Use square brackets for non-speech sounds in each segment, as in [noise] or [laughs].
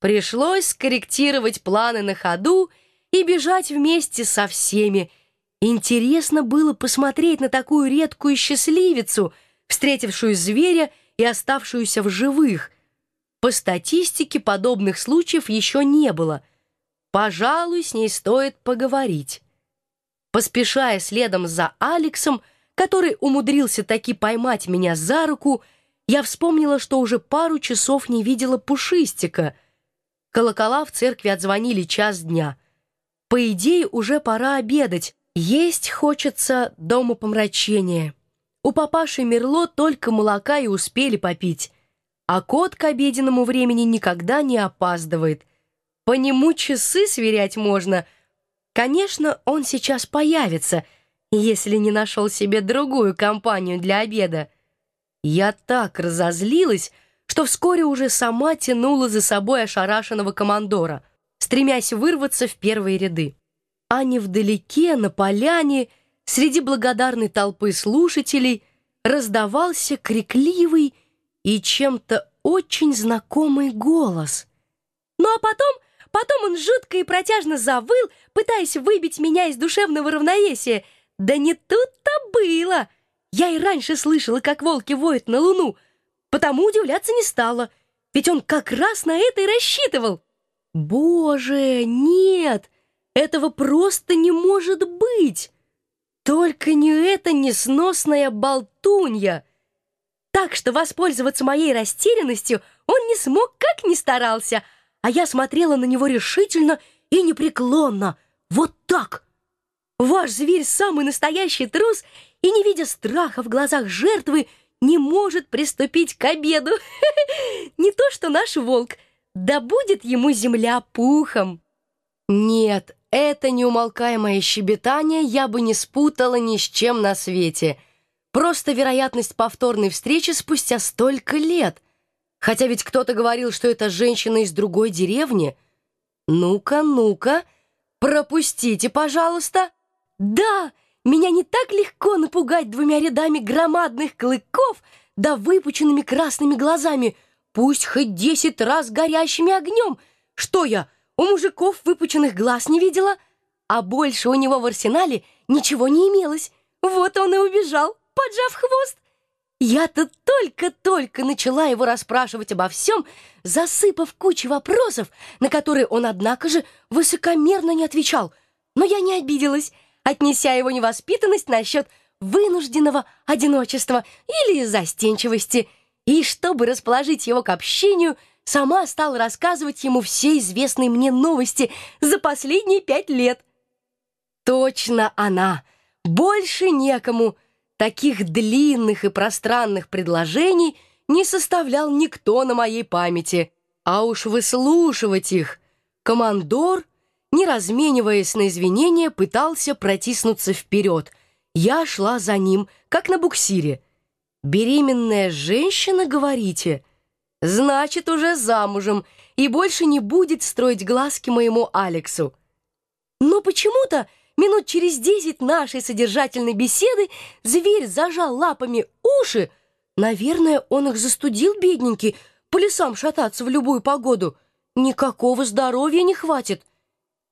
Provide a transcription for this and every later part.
Пришлось скорректировать планы на ходу и бежать вместе со всеми. Интересно было посмотреть на такую редкую счастливицу, встретившую зверя и оставшуюся в живых. По статистике подобных случаев еще не было. Пожалуй, с ней стоит поговорить. Поспешая следом за Алексом, который умудрился таки поймать меня за руку, я вспомнила, что уже пару часов не видела Пушистика — Колокола в церкви отзвонили час дня. По идее, уже пора обедать. Есть хочется дома помрачения. У папаши Мерло только молока и успели попить. А кот к обеденному времени никогда не опаздывает. По нему часы сверять можно. Конечно, он сейчас появится, если не нашел себе другую компанию для обеда. Я так разозлилась, что вскоре уже сама тянула за собой ошарашенного командора, стремясь вырваться в первые ряды. А невдалеке, на поляне, среди благодарной толпы слушателей, раздавался крикливый и чем-то очень знакомый голос. Ну а потом, потом он жутко и протяжно завыл, пытаясь выбить меня из душевного равновесия. Да не тут-то было! Я и раньше слышала, как волки воют на луну — потому удивляться не стала, ведь он как раз на это и рассчитывал. Боже, нет, этого просто не может быть. Только не эта несносная болтунья. Так что воспользоваться моей растерянностью он не смог, как ни старался, а я смотрела на него решительно и непреклонно. Вот так. Ваш зверь самый настоящий трус, и, не видя страха в глазах жертвы, не может приступить к обеду. [laughs] Не то что наш волк, да будет ему земля пухом. Нет, это неумолкаемое щебетание я бы не спутала ни с чем на свете. Просто вероятность повторной встречи спустя столько лет. Хотя ведь кто-то говорил, что это женщина из другой деревни. Ну-ка, ну-ка, пропустите, пожалуйста. Да, меня не так легко напугать двумя рядами громадных клыков да выпученными красными глазами, пусть хоть десять раз горящими огнем. Что я, у мужиков выпученных глаз не видела? А больше у него в арсенале ничего не имелось. Вот он и убежал, поджав хвост. Я-то только-только начала его расспрашивать обо всем, засыпав кучу вопросов, на которые он, однако же, высокомерно не отвечал. Но я не обиделась отнеся его невоспитанность насчет вынужденного одиночества или застенчивости, и, чтобы расположить его к общению, сама стала рассказывать ему все известные мне новости за последние пять лет. Точно она, больше некому. Таких длинных и пространных предложений не составлял никто на моей памяти, а уж выслушивать их командор — не размениваясь на извинения, пытался протиснуться вперед. Я шла за ним, как на буксире. «Беременная женщина, говорите?» «Значит, уже замужем и больше не будет строить глазки моему Алексу». Но почему-то минут через десять нашей содержательной беседы зверь зажал лапами уши. Наверное, он их застудил, бедненький, по лесам шататься в любую погоду. Никакого здоровья не хватит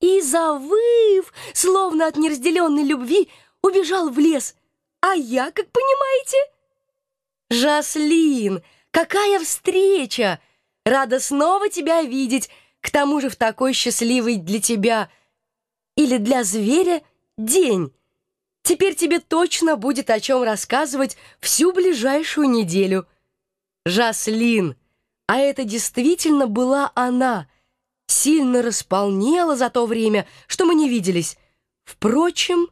и, завыв, словно от неразделенной любви, убежал в лес. А я, как понимаете... «Жаслин, какая встреча! Рада снова тебя видеть, к тому же в такой счастливый для тебя или для зверя день. Теперь тебе точно будет о чем рассказывать всю ближайшую неделю. Жаслин, а это действительно была она — сильно располнела за то время, что мы не виделись. Впрочем,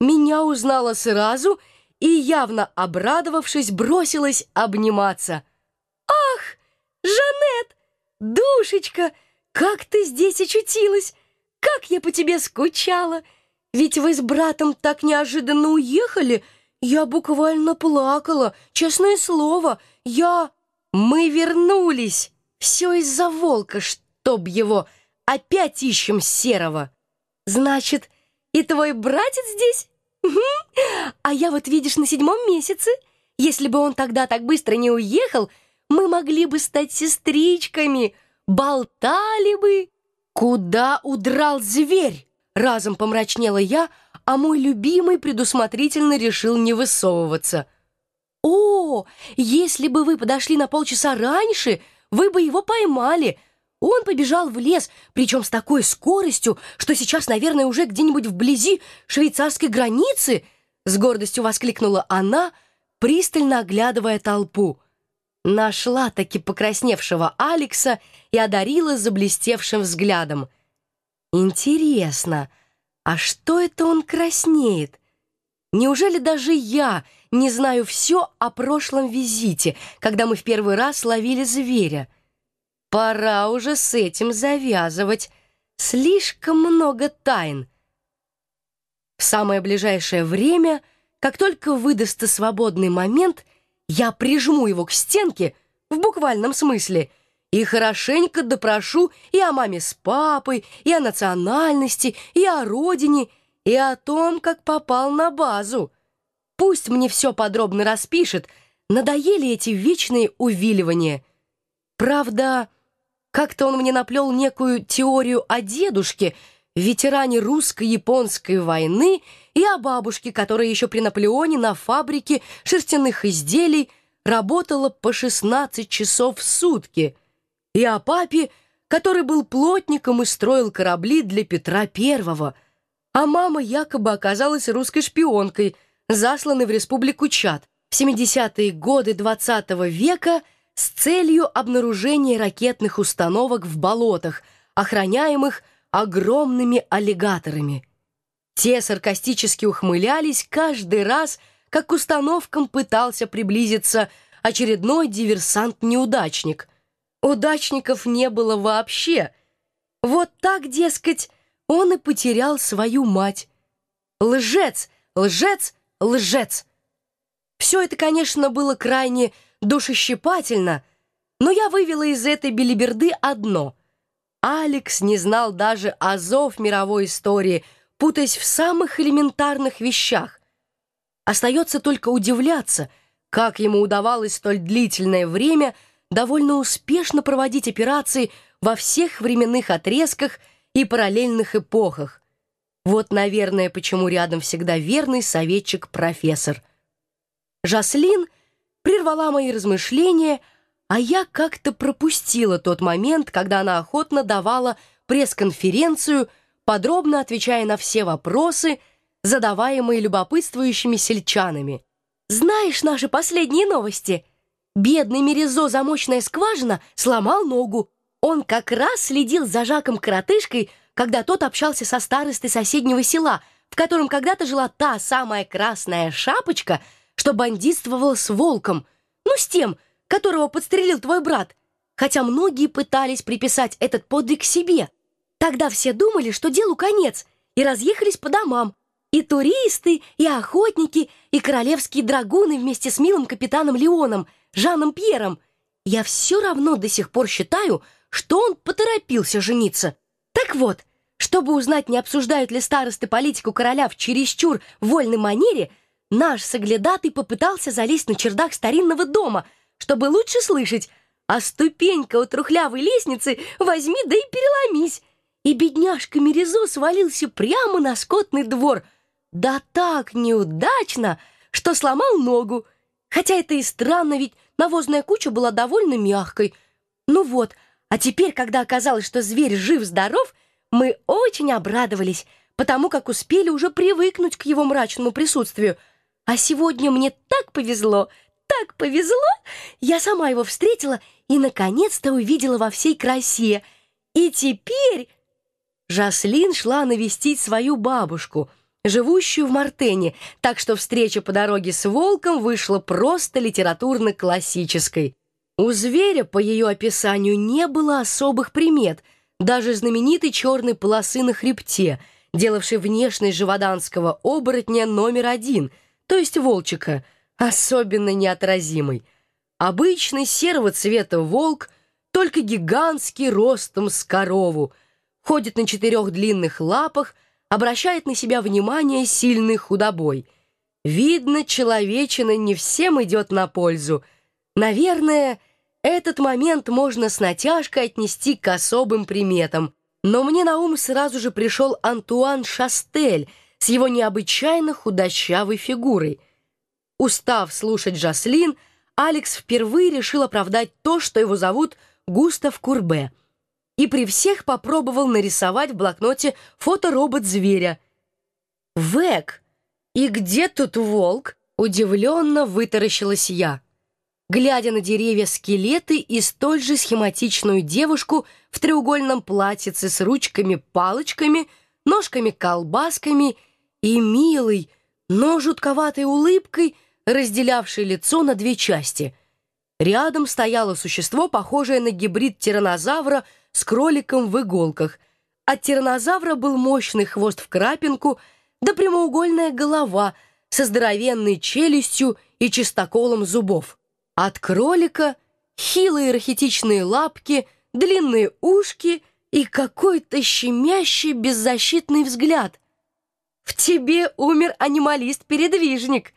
меня узнала сразу и, явно обрадовавшись, бросилась обниматься. «Ах, Жанет, душечка, как ты здесь очутилась! Как я по тебе скучала! Ведь вы с братом так неожиданно уехали, я буквально плакала, честное слово, я... Мы вернулись, все из-за волка, что чтоб его, опять ищем серого. Значит, и твой братец здесь? А я вот, видишь, на седьмом месяце. Если бы он тогда так быстро не уехал, мы могли бы стать сестричками. болтали бы. Куда удрал зверь? Разом помрачнела я, а мой любимый предусмотрительно решил не высовываться. «О, если бы вы подошли на полчаса раньше, вы бы его поймали!» Он побежал в лес, причем с такой скоростью, что сейчас, наверное, уже где-нибудь вблизи швейцарской границы, с гордостью воскликнула она, пристально оглядывая толпу. Нашла таки покрасневшего Алекса и одарила заблестевшим взглядом. Интересно, а что это он краснеет? Неужели даже я не знаю все о прошлом визите, когда мы в первый раз ловили зверя? Пора уже с этим завязывать. Слишком много тайн. В самое ближайшее время, как только выдастся свободный момент, я прижму его к стенке, в буквальном смысле, и хорошенько допрошу и о маме с папой, и о национальности, и о родине, и о том, как попал на базу. Пусть мне все подробно распишет, надоели эти вечные увиливания. Правда... Как-то он мне наплел некую теорию о дедушке, ветеране русско-японской войны, и о бабушке, которая еще при Наполеоне на фабрике шерстяных изделий работала по 16 часов в сутки, и о папе, который был плотником и строил корабли для Петра Первого, а мама якобы оказалась русской шпионкой, засланной в республику Чад. В 70-е годы XX -го века – с целью обнаружения ракетных установок в болотах, охраняемых огромными аллигаторами. Те саркастически ухмылялись каждый раз, как к установкам пытался приблизиться очередной диверсант-неудачник. Удачников не было вообще. Вот так, дескать, он и потерял свою мать. Лжец, лжец, лжец. Все это, конечно, было крайне душещипательно, но я вывела из этой белиберды одно. Алекс не знал даже азов мировой истории, путаясь в самых элементарных вещах. Остается только удивляться, как ему удавалось столь длительное время довольно успешно проводить операции во всех временных отрезках и параллельных эпохах. Вот, наверное, почему рядом всегда верный советчик-профессор. Жаслин — прервала мои размышления, а я как-то пропустила тот момент, когда она охотно давала пресс-конференцию, подробно отвечая на все вопросы, задаваемые любопытствующими сельчанами. «Знаешь наши последние новости? Бедный Мерезо замочная скважина сломал ногу. Он как раз следил за Жаком-коротышкой, когда тот общался со старостой соседнего села, в котором когда-то жила та самая красная шапочка — что бандитствовал с волком, ну, с тем, которого подстрелил твой брат, хотя многие пытались приписать этот подвиг себе. Тогда все думали, что делу конец, и разъехались по домам. И туристы, и охотники, и королевские драгуны вместе с милым капитаном Леоном, Жаном Пьером. Я все равно до сих пор считаю, что он поторопился жениться. Так вот, чтобы узнать, не обсуждают ли старосты политику короля в чересчур вольной манере, наш соглядатый попытался залезть на чердак старинного дома, чтобы лучше слышать, а ступенька у трухлявой лестницы возьми да и переломись. И бедняжка Мерезо свалился прямо на скотный двор. Да так неудачно, что сломал ногу. Хотя это и странно, ведь навозная куча была довольно мягкой. Ну вот, а теперь, когда оказалось, что зверь жив-здоров, мы очень обрадовались, потому как успели уже привыкнуть к его мрачному присутствию — а сегодня мне так повезло, так повезло! Я сама его встретила и, наконец-то, увидела во всей красе. И теперь... Жаслин шла навестить свою бабушку, живущую в Мартене, так что встреча по дороге с волком вышла просто литературно-классической. У зверя, по ее описанию, не было особых примет, даже знаменитой черной полосы на хребте, делавшей внешность живоданского оборотня номер один — то есть волчика, особенно неотразимый. Обычный серого цвета волк, только гигантский ростом с корову, ходит на четырех длинных лапах, обращает на себя внимание сильный худобой. Видно, человечина не всем идет на пользу. Наверное, Этот момент можно с натяжкой отнести к особым приметам, но мне на ум сразу же пришел Антуан Шастель с его необычайно худощавой фигурой. Устав слушать Жаслин, Алекс впервые решил оправдать то, что его зовут Густав Курбе, и при всех попробовал нарисовать в блокноте фоторобот-зверя. «Век, и где тут волк?» — удивленно вытаращилась я глядя на деревья-скелеты и столь же схематичную девушку в треугольном платьице с ручками-палочками, ножками-колбасками и милой, но жутковатой улыбкой, разделявшей лицо на две части. Рядом стояло существо, похожее на гибрид тиранозавра с кроликом в иголках. От тиранозавра был мощный хвост в крапинку, да прямоугольная голова со здоровенной челюстью и чистоколом зубов. От кролика хилые рахитичные лапки, длинные ушки и какой-то щемящий беззащитный взгляд. В тебе умер анималист-передвижник.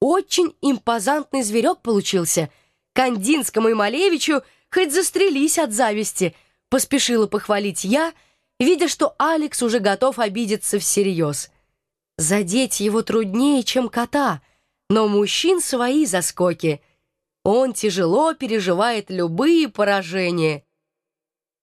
Очень импозантный зверек получился. Кандинскому и Малевичу хоть застрелись от зависти, поспешила похвалить я, видя, что Алекс уже готов обидеться всерьез. Задеть его труднее, чем кота, но мужчин свои заскоки — он тяжело переживает любые поражения.